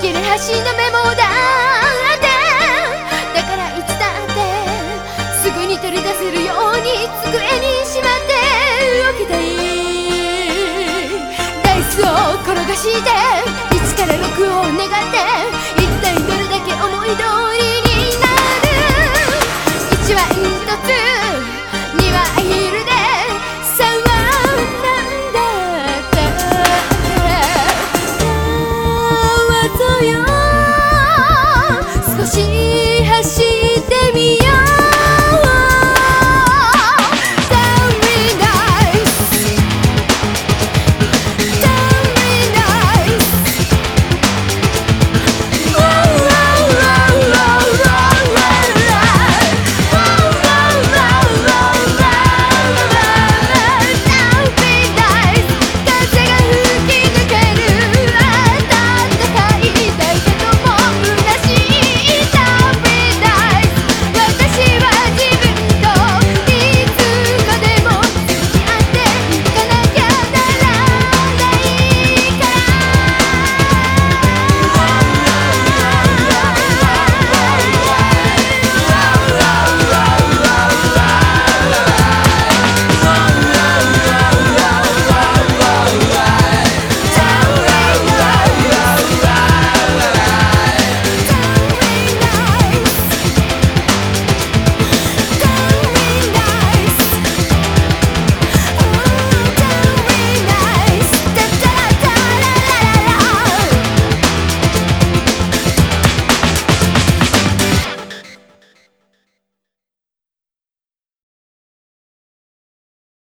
切れ端のメモだって。だからいつだってすぐに取り出せるように机にしまっておきたい。ダイスを転がして1から6を願って